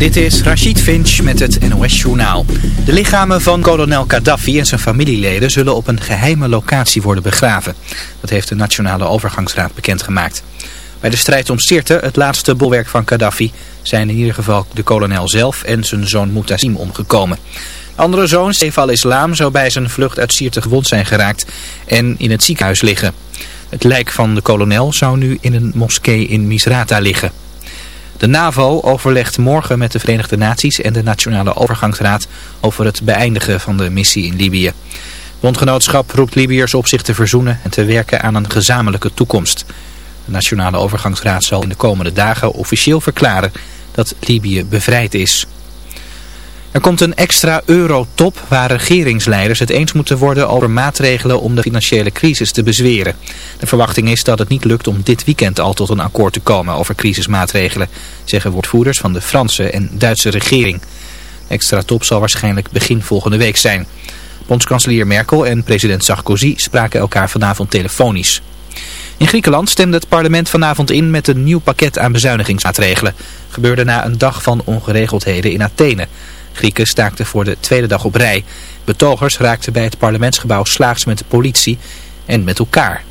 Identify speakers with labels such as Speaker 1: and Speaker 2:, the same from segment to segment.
Speaker 1: Dit is Rachid Finch met het NOS-journaal. De lichamen van kolonel Gaddafi en zijn familieleden zullen op een geheime locatie worden begraven. Dat heeft de Nationale Overgangsraad bekendgemaakt. Bij de strijd om Sirte, het laatste bolwerk van Gaddafi, zijn in ieder geval de kolonel zelf en zijn zoon Mutasim omgekomen. De andere zoon, Seif al-Islam, zou bij zijn vlucht uit Sirte gewond zijn geraakt en in het ziekenhuis liggen. Het lijk van de kolonel zou nu in een moskee in Misrata liggen. De NAVO overlegt morgen met de Verenigde Naties en de Nationale Overgangsraad over het beëindigen van de missie in Libië. Bondgenootschap roept Libiërs op zich te verzoenen en te werken aan een gezamenlijke toekomst. De Nationale Overgangsraad zal in de komende dagen officieel verklaren dat Libië bevrijd is. Er komt een extra eurotop waar regeringsleiders het eens moeten worden over maatregelen om de financiële crisis te bezweren. De verwachting is dat het niet lukt om dit weekend al tot een akkoord te komen over crisismaatregelen, zeggen woordvoerders van de Franse en Duitse regering. De extra top zal waarschijnlijk begin volgende week zijn. Bondskanselier Merkel en president Sarkozy spraken elkaar vanavond telefonisch. In Griekenland stemde het parlement vanavond in met een nieuw pakket aan bezuinigingsmaatregelen. Gebeurde na een dag van ongeregeldheden in Athene. Grieken staakten voor de tweede dag op rij. Betogers raakten bij het parlementsgebouw slaags met de politie en met elkaar.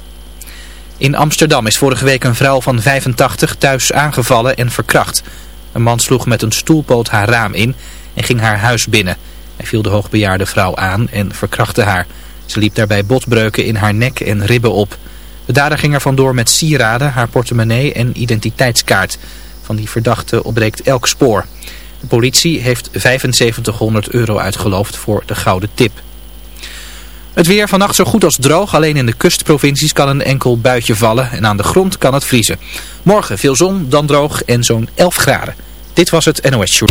Speaker 1: In Amsterdam is vorige week een vrouw van 85 thuis aangevallen en verkracht. Een man sloeg met een stoelpoot haar raam in en ging haar huis binnen. Hij viel de hoogbejaarde vrouw aan en verkrachtte haar. Ze liep daarbij botbreuken in haar nek en ribben op. De dader ging er vandoor met sieraden, haar portemonnee en identiteitskaart. Van die verdachte ontbreekt elk spoor. De politie heeft 7500 euro uitgeloofd voor de gouden tip. Het weer vannacht zo goed als droog, alleen in de kustprovincies kan een enkel buitje vallen en aan de grond kan het vriezen. Morgen veel zon, dan droog en zo'n 11 graden. Dit was het NOS.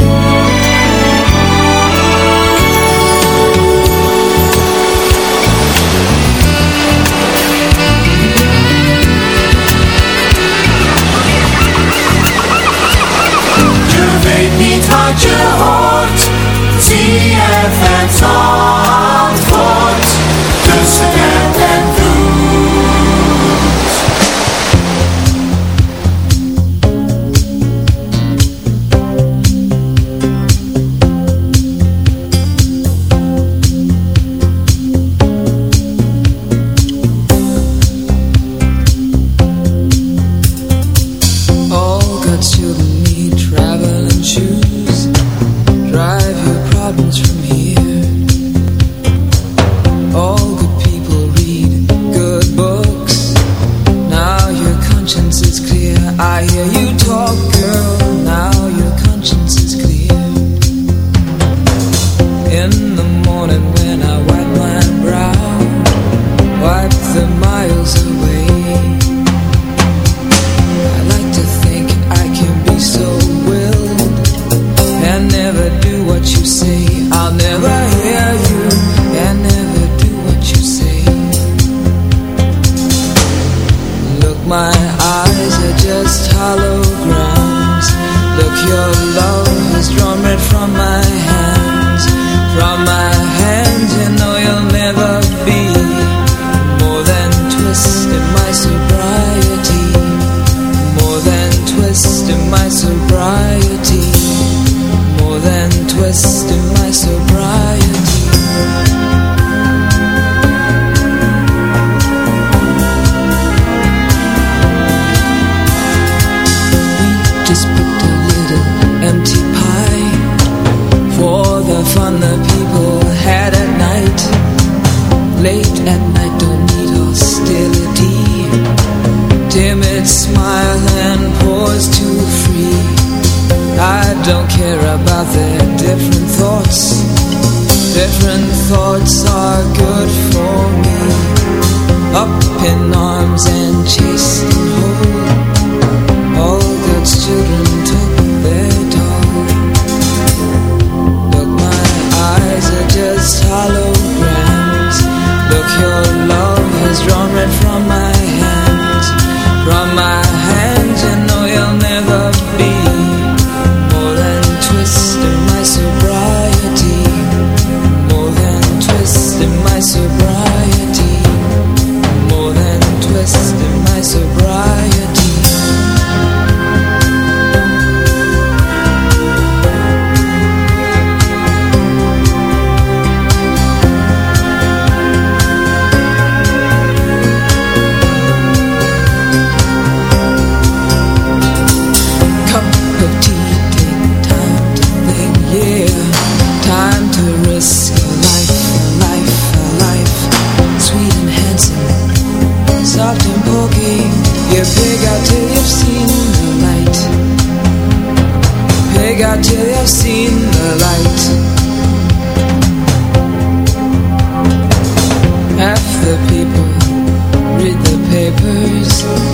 Speaker 2: Still. The people read the papers,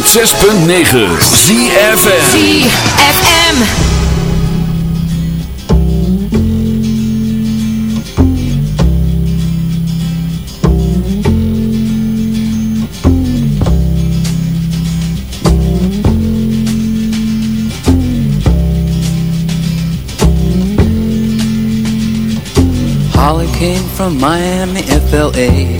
Speaker 3: 106.9 ZFM
Speaker 4: ZFM.
Speaker 5: Holly came from Miami, FLA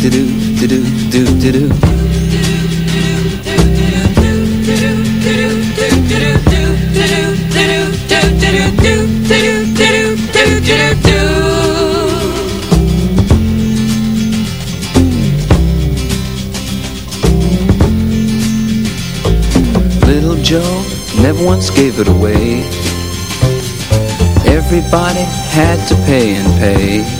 Speaker 5: do do do do do, do, do, Joe never once gave it away. Everybody had to pay and pay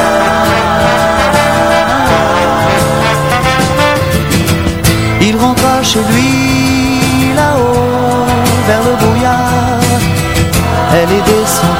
Speaker 6: Rentra chez lui là-haut vers le brouillard. Elle est descendue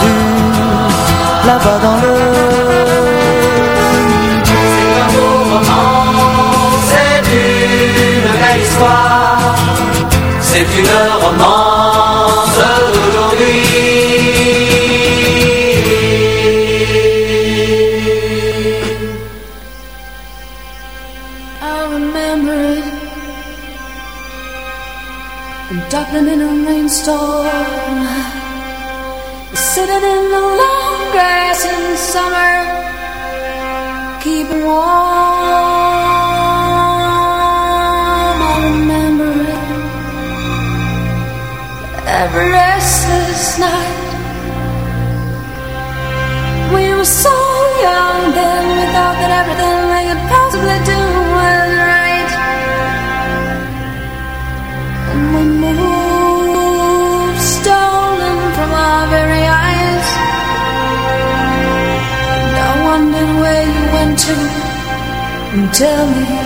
Speaker 7: and tell me.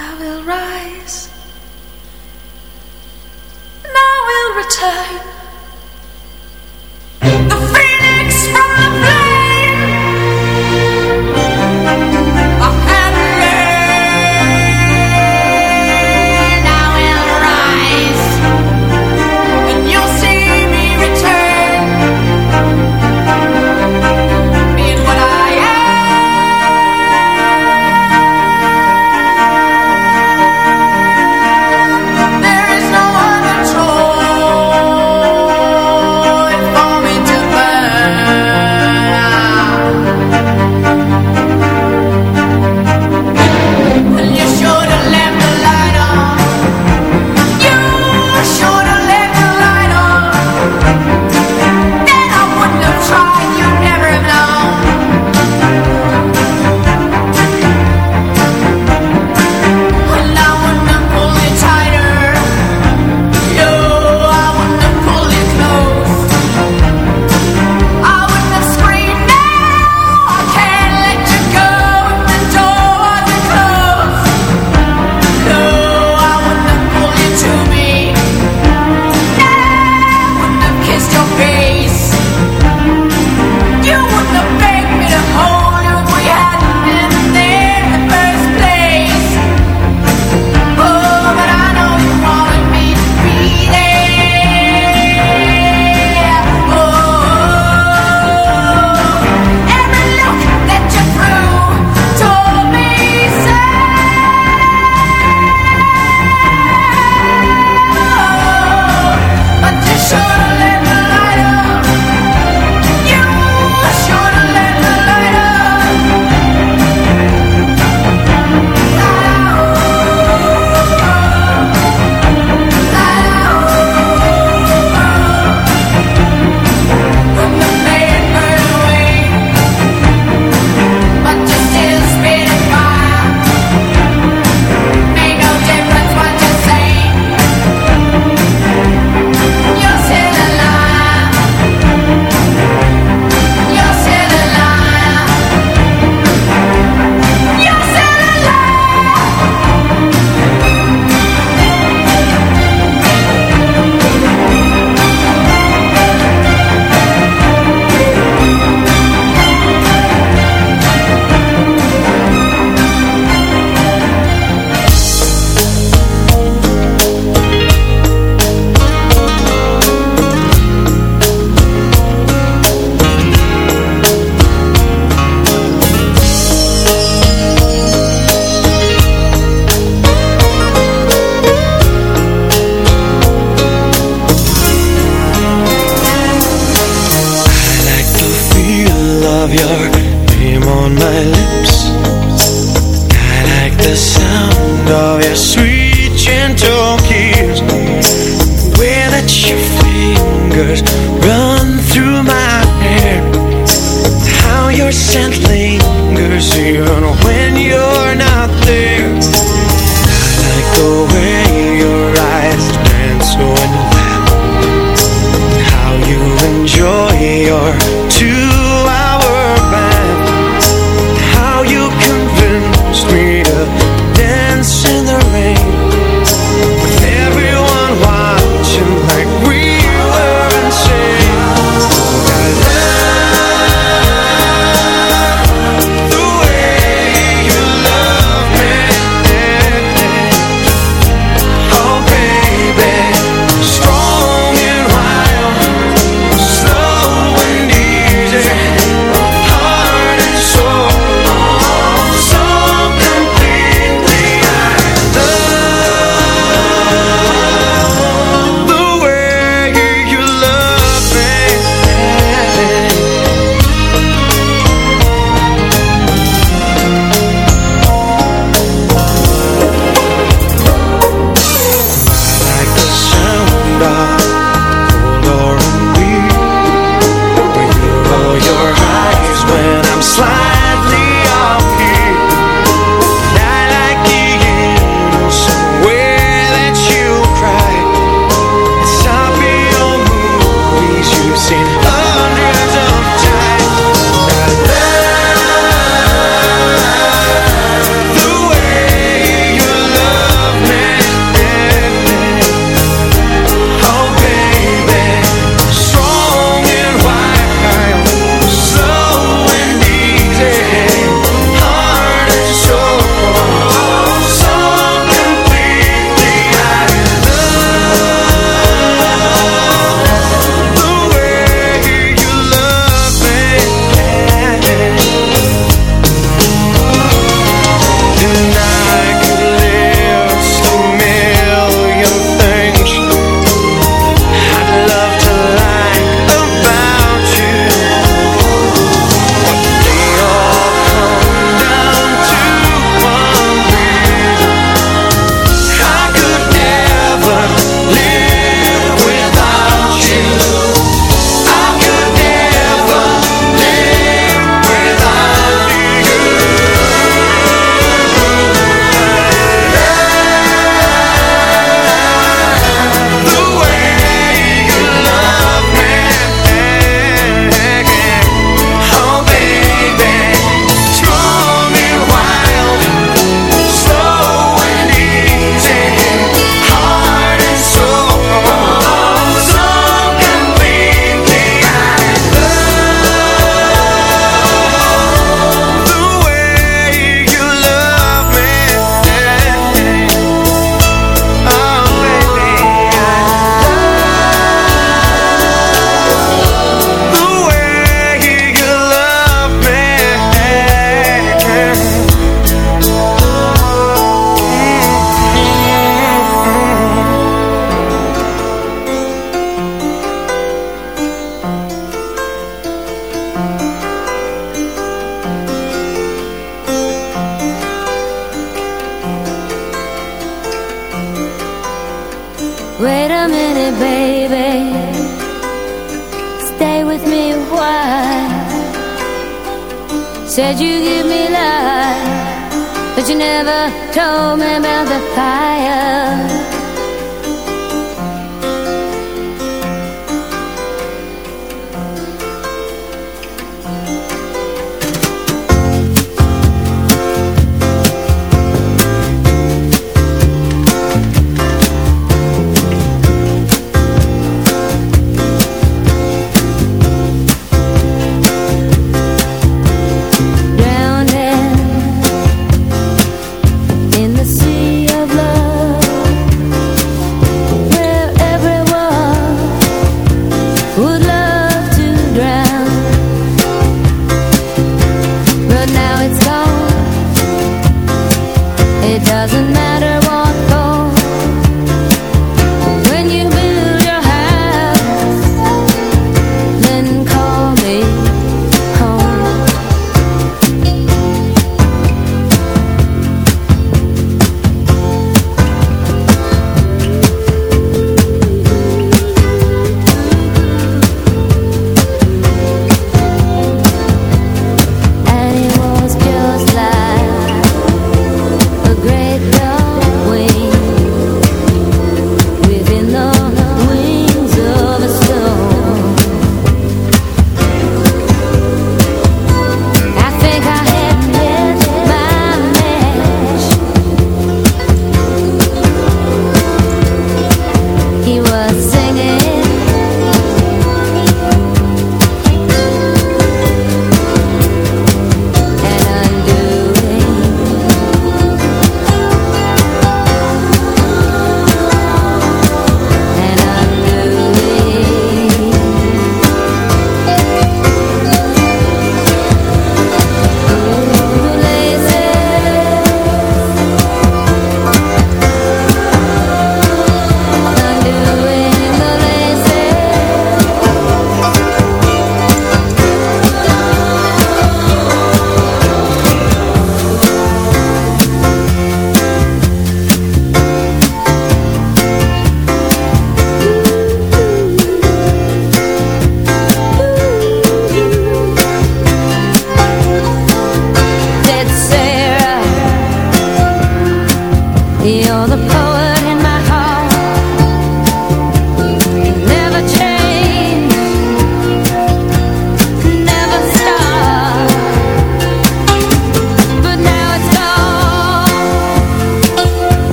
Speaker 7: I will rise, and I will return.